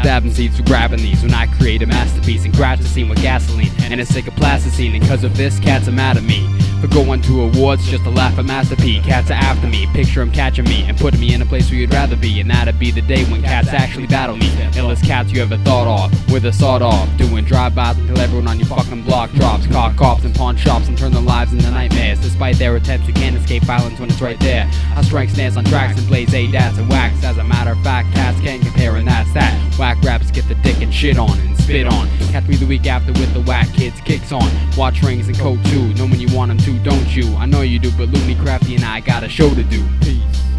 stabbing seeds for grabbing these when I create a masterpiece and crash the scene with gasoline and a sick of plasticine. And cause of this, cats are mad at me. For going to awards just to laugh at Master P. Cats are after me, picture 'em catching me and putting me in a place where you'd rather be. And that'd be the day when cats actually battle me. Illest cats you ever thought of, with a sawed off. Doing drive-bys until everyone on your fucking block drops. Car cops and pawn shops and turn their lives into nightmares. Despite their attempts, you can't escape violence when it's right there. I strike snares on tracks and blaze ADATs and wax. As a matter of fact, cats shit on and spit on. Catch me the week after with the whack kids kicks on. Watch rings and code too. Know when you want them to, don't you? I know you do, but Looney Crafty and I got a show to do. Peace.